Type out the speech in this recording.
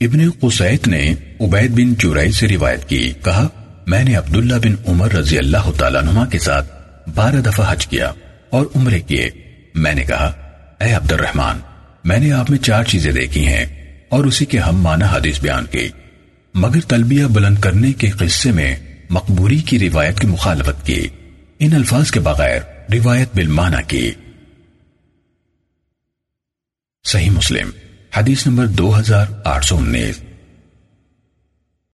ابن قسیت نے عبید بن چورائی سے روایت کی، کہا، میں نے عبداللہ بن عمر رضی اللہ تعالیٰ نما کے ساتھ بارہ دفعہ حج کیا اور عمرے کیے۔ میں نے کہا، اے عبد الرحمن میں نے آپ میں چار چیزیں دیکھی ہیں اور اسی کے ہم معنی حدیث بیان کی۔ مگر تلبیہ بلند کرنے کے قصے میں مقبوری کی روایت کی مخالفت کی۔ ان الفاظ کے بغیر روایت بالمعنی کی۔ صحیح مسلم۔ حدیث نمبر دو ہزار آٹھ سو انیس۔